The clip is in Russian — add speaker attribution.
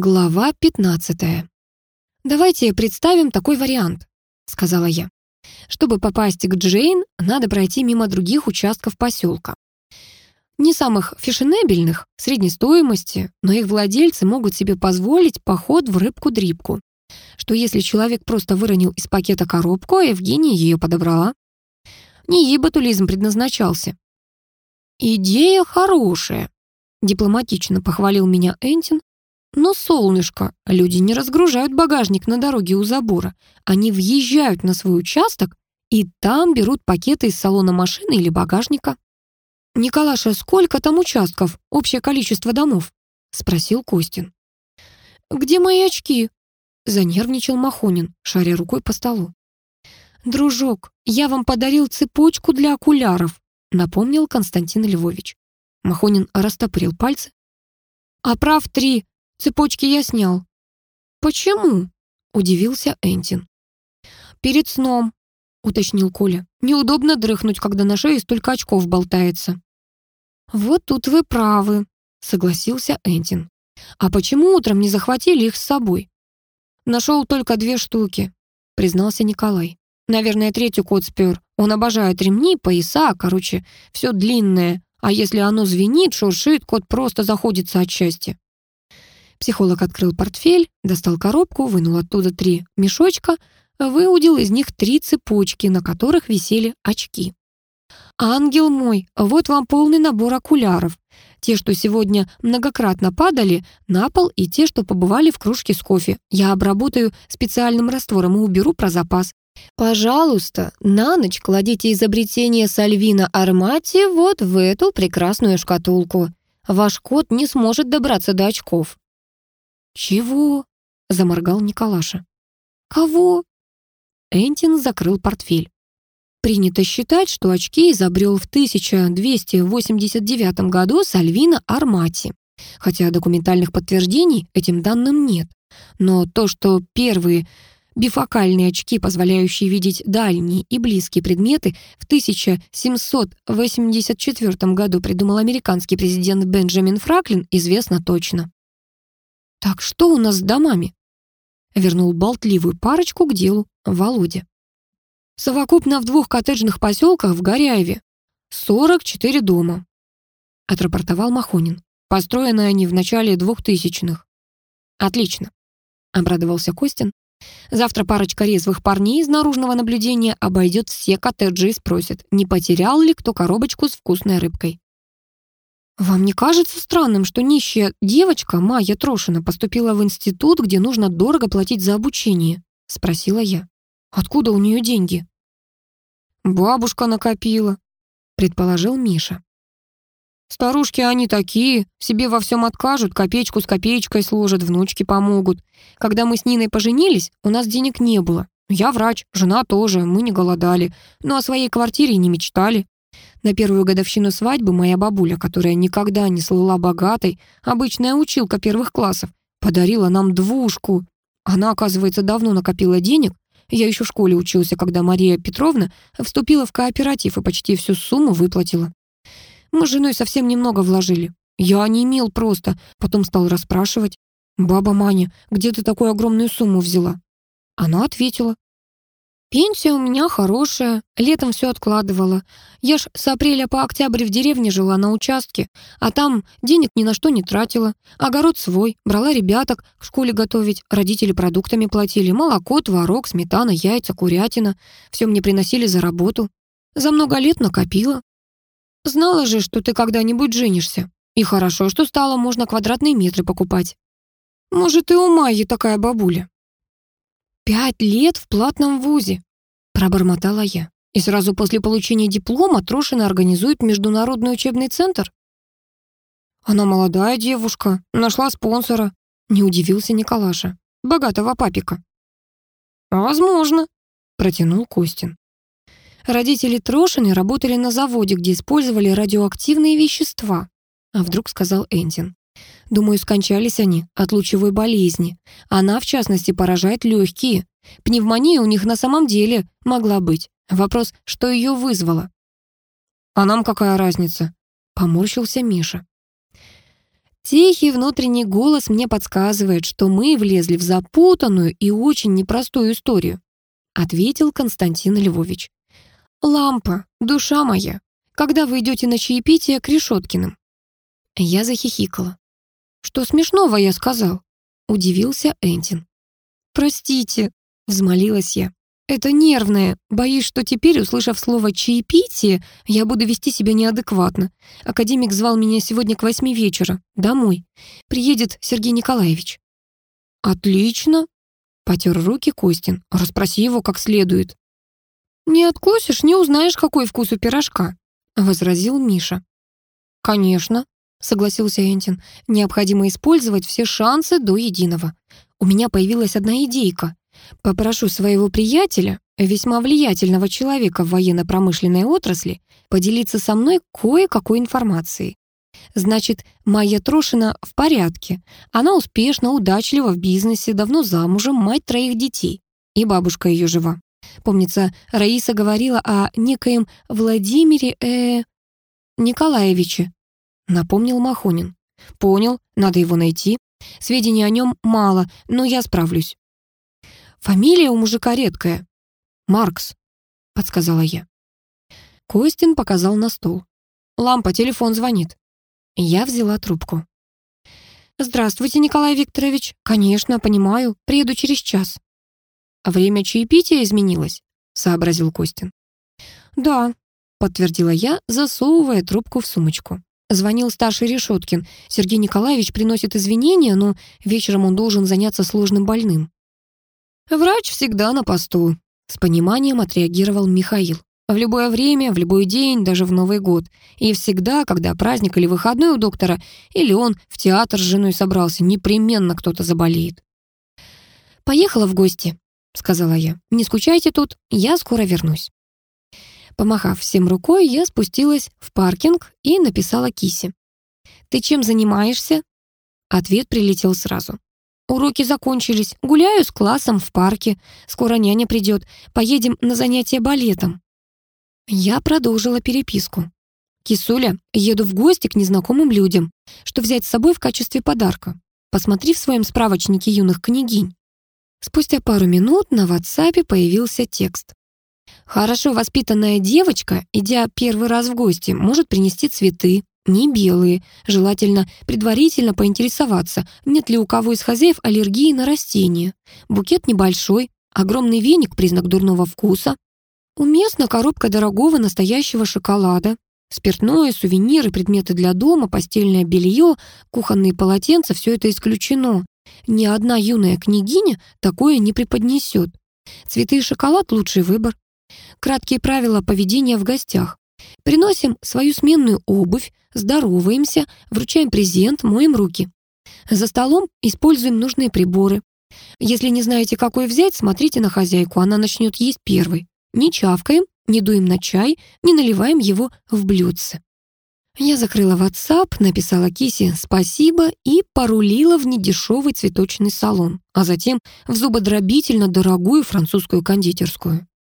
Speaker 1: Глава 15. «Давайте представим такой вариант», — сказала я. «Чтобы попасть к Джейн, надо пройти мимо других участков поселка. Не самых фешенебельных, средней стоимости, но их владельцы могут себе позволить поход в рыбку-дрибку. Что если человек просто выронил из пакета коробку, а Евгения ее подобрала? Не ей батулизм предназначался. «Идея хорошая», — дипломатично похвалил меня Энтин, но, солнышко, люди не разгружают багажник на дороге у забора. Они въезжают на свой участок и там берут пакеты из салона машины или багажника. «Николаша, сколько там участков? Общее количество домов?» — спросил Костин. «Где мои очки?» — занервничал Махонин, шаря рукой по столу. «Дружок, я вам подарил цепочку для окуляров», — напомнил Константин Львович. Махонин растопырил пальцы. «А прав три, Цепочки я снял». «Почему?» — удивился Энтин. «Перед сном», — уточнил Коля. «Неудобно дрыхнуть, когда на шее столько очков болтается». «Вот тут вы правы», — согласился Энтин. «А почему утром не захватили их с собой?» «Нашел только две штуки», — признался Николай. «Наверное, третий кот спер. Он обожает ремни, пояса, короче, все длинное. А если оно звенит, шуршит, кот просто заходится от счастья». Психолог открыл портфель, достал коробку, вынул оттуда три мешочка, выудил из них три цепочки, на которых висели очки. «Ангел мой, вот вам полный набор окуляров. Те, что сегодня многократно падали на пол, и те, что побывали в кружке с кофе. Я обработаю специальным раствором и уберу про запас. Пожалуйста, на ночь кладите изобретение Сальвина Армати вот в эту прекрасную шкатулку. Ваш кот не сможет добраться до очков. «Чего?» — заморгал Николаша. «Кого?» Энтин закрыл портфель. Принято считать, что очки изобрел в 1289 году Сальвино Армати, хотя документальных подтверждений этим данным нет. Но то, что первые бифокальные очки, позволяющие видеть дальние и близкие предметы, в 1784 году придумал американский президент Бенджамин Фраклин, известно точно. «Так что у нас с домами?» Вернул болтливую парочку к делу Володя. «Совокупно в двух коттеджных поселках в Горяеве 44 дома», отрапортовал Махонин. «Построены они в начале двухтысячных». «Отлично», — обрадовался Костин. «Завтра парочка резвых парней из наружного наблюдения обойдет все коттеджи и спросит, не потерял ли кто коробочку с вкусной рыбкой». «Вам не кажется странным, что нищая девочка Майя Трошина поступила в институт, где нужно дорого платить за обучение?» — спросила я. «Откуда у нее деньги?» «Бабушка накопила», — предположил Миша. «Старушки они такие, себе во всем откажут, копеечку с копеечкой сложат, внучки помогут. Когда мы с Ниной поженились, у нас денег не было. Я врач, жена тоже, мы не голодали, но о своей квартире не мечтали. На первую годовщину свадьбы моя бабуля, которая никогда не слыла богатой, обычная училка первых классов, подарила нам двушку. Она, оказывается, давно накопила денег. Я еще в школе учился, когда Мария Петровна вступила в кооператив и почти всю сумму выплатила. Мы с женой совсем немного вложили. Я не имел просто. Потом стал расспрашивать. «Баба Маня, где ты такую огромную сумму взяла?» Она ответила. Пенсия у меня хорошая, летом все откладывала. Я ж с апреля по октябрь в деревне жила на участке, а там денег ни на что не тратила. Огород свой, брала ребяток в школе готовить, родители продуктами платили, молоко, творог, сметана, яйца, курятина. Все мне приносили за работу. За много лет накопила. Знала же, что ты когда-нибудь женишься. И хорошо, что стало можно квадратные метры покупать. Может, и у Майи такая бабуля. «Пять лет в платном вузе», — пробормотала я. «И сразу после получения диплома Трошина организует международный учебный центр?» «Она молодая девушка, нашла спонсора», — не удивился Николаша. «Богатого папика». «Возможно», — протянул Костин. Родители Трошины работали на заводе, где использовали радиоактивные вещества. А вдруг сказал Энтин. Думаю, скончались они от лучевой болезни. Она, в частности, поражает легкие. Пневмония у них на самом деле могла быть. Вопрос, что ее вызвало? «А нам какая разница?» — поморщился Миша. Тихий внутренний голос мне подсказывает, что мы влезли в запутанную и очень непростую историю, ответил Константин Львович. Лампа, душа моя, когда вы идете на чаепитие к Решеткиным? Я захихикала. Что смешного я сказал? Удивился Энтин. Простите, взмолилась я. Это нервное. Боюсь, что теперь, услышав слово «чаепитие», я буду вести себя неадекватно. Академик звал меня сегодня к восьми вечера. Домой. Приедет Сергей Николаевич. Отлично. Потер руки Костин. Расспроси его как следует. Не откусишь, не узнаешь, какой вкус у пирожка. Возразил Миша. Конечно, согласился Энтин. Необходимо использовать все шансы до единого. У меня появилась одна идейка. Попрошу своего приятеля, весьма влиятельного человека в военно-промышленной отрасли, поделиться со мной кое-какой информацией. Значит, Майя Трошина в порядке. Она успешна, удачлива в бизнесе, давно замужем, мать троих детей. И бабушка ее жива. Помнится, Раиса говорила о некоем Владимире э... Николаевиче. Напомнил Махонин. Понял, надо его найти. Сведений о нем мало, но я справлюсь. Фамилия у мужика редкая. Маркс, подсказала я. Костин показал на стол. Лампа, телефон звонит. Я взяла трубку. «Здравствуйте, Николай Викторович. Конечно, понимаю. Приеду через час». «Время чаепития изменилось», — сообразил Костин. «Да», — подтвердила я, засовывая трубку в сумочку. Звонил старший Решеткин. Сергей Николаевич приносит извинения, но вечером он должен заняться сложным больным. «Врач всегда на посту», — с пониманием отреагировал Михаил. «В любое время, в любой день, даже в Новый год. И всегда, когда праздник или выходной у доктора, или он в театр с женой собрался, непременно кто-то заболеет». «Поехала в гости», — сказала я. «Не скучайте тут, я скоро вернусь». Помахав всем рукой, я спустилась в паркинг и написала Кисе. «Ты чем занимаешься?» Ответ прилетел сразу. Уроки закончились. Гуляю с классом в парке. Скоро няня придет. Поедем на занятия балетом. Я продолжила переписку. «Кисуля, еду в гости к незнакомым людям. Что взять с собой в качестве подарка? Посмотри в своем справочнике юных княгинь». Спустя пару минут на WhatsApp появился текст. «Хорошо воспитанная девочка, идя первый раз в гости, может принести цветы, не белые. Желательно предварительно поинтересоваться, нет ли у кого из хозяев аллергии на растения. Букет небольшой, огромный веник – признак дурного вкуса. Уместна коробка дорогого настоящего шоколада. Спиртное, сувениры, предметы для дома, постельное белье, кухонные полотенца – все это исключено. Ни одна юная княгиня такое не преподнесет. Цветы и шоколад – лучший выбор. Краткие правила поведения в гостях. Приносим свою сменную обувь, здороваемся, вручаем презент, моем руки. За столом используем нужные приборы. Если не знаете, какой взять, смотрите на хозяйку, она начнет есть первой. Не чавкаем, не дуем на чай, не наливаем его в блюдце. Я закрыла WhatsApp, написала Кисе «спасибо» и порулила в недешевый цветочный салон, а затем в зубодробительно дорогую французскую кондитерскую.